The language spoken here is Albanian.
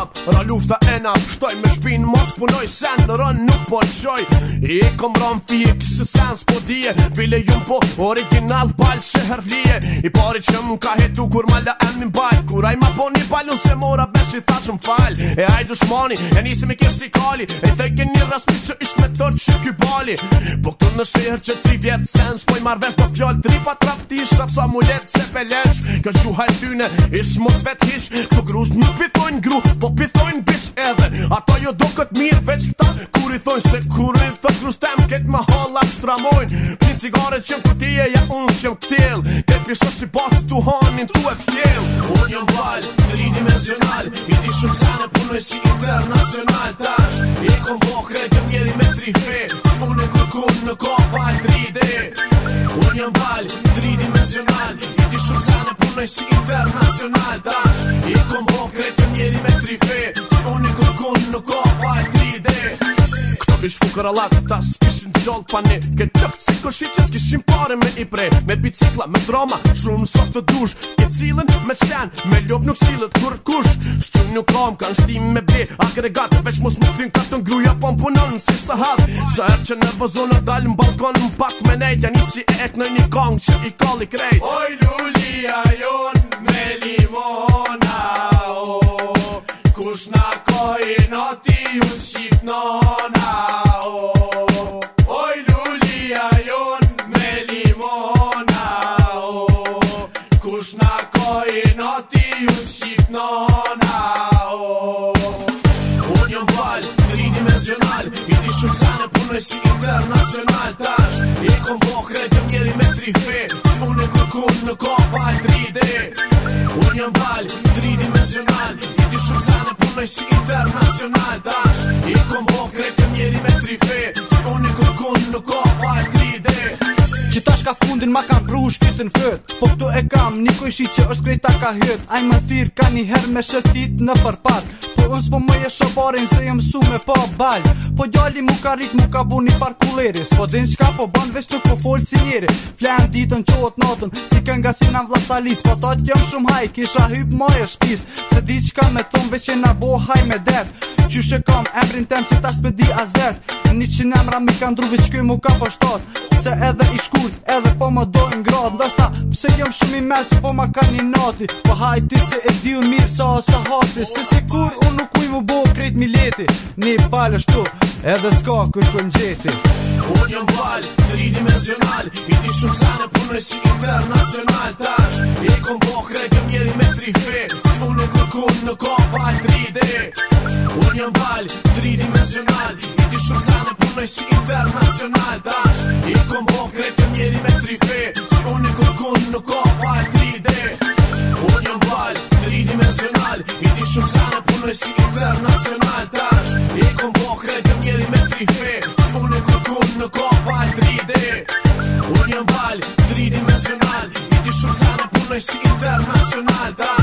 hap Ra lufta e na pështoj me shpin mos punoj Sen dhe rën nuk po të qoj I e kom rën fije kësë sens po dije Bile ju po original Palë që I pari që më ka hetu kur malda emnin baj Kuraj ma po një palu se mora që ta që m'fall E aj dushmoni, e nisi me kjesë i kali E theke një rasmi që ish me tërë që kjë bali Po këtë në shihër që tri vjetë sens Po i marve të po fjallë tri pa traptish Aps amulet se peleq Kënë që hajtë tyne, ish mos vetë hish Këtë grus nuk pithojnë gru, po pithojnë bish edhe Ato jo do këtë mirë veç këta Kur i thojnë se kur i thë grus tem Ketë më halla që tramojnë Pin cigare që më këtije, ja unë që më këtil Ketë pishë si bacë, tu hanin, tu e Unë jë me si internacional tash E kon vokre të mjeri me tri fe S'mu në kërkun në kohë 3D Unë jam bal tridimensional I di shumë zane punoj si internacional tash E kon vokre të mjeri Ish fukër alat ta s'kishin qollë pa ne Këtë të këtë cikër që s'kishin pare me i prej Me bicikla, me droma, shumë sot të dush I cilën me qen, me ljop nuk silët kur kush Shtu nuk kam, kanë shtim me ble agregat Veç mos më thynë ka të ngruja po më punon si së hat herë që në vëzona dalë në balkon më pak me nejt Janë ishi e ek në një kong që i kalli krejt Oj lulia jon me limona oh. Kush na koi ti u shifnona Në kojë noti ju qitë në nao Union Ball, 3Dimensional Vidi shumë zane për me si international Tash, e këm po këtë mjërimetri fe Shumë në këtë kumë në kopaj 3D Union Ball, 3Dimensional Vidi shumë zane për me si international Tash vendin ma kam brun shpirtin fët Po këtu e kam një kojshi që është krejta ka hyt Aj më thyr ka një her me shëtit në përpat Po unë s'po më e barin se jëmë su me pa bal Po gjalli mu ka rik mu ka bu një par kuleri S'po din shka po ban vesh nuk po fol si njeri Flejn ditën qohet natën si kën nga si vlasalis Po thot jem shumë haj kisha hyp ma e shpis Se di qka me thonë, veç e na bo haj me det Qyshe kam emrin tem që tash me di as vet Në një qinë emra mi ka druvi që mu ka pështot Se edhe i shkurt, edhe po më dojnë ngrat Ndo shta pse jëmë shumë i melë që po më ka një nati Po hajti se e di unë mirë sa ose hati Se si kur unë nuk ujmë u bo krejt leti Një palë shtu, edhe s'ka kër kën gjeti Unë jëmë valë, tri dimensional I di shumë sa në punë si internacional Tash, e kom po krejt jëmë njeri me tri fe Si unë nuk rëkun në kom palë 3D Unë jëmë valë, tri dimensional Ti shumë zane punoj si dash I kom bo kretë njeri me tri fe Që unë e 3D Unë 3 dimensional I di shumë zane dash I kom bo kretë njeri me tri fe Që unë e 3D Unë 3 dimensional I di shumë zane dash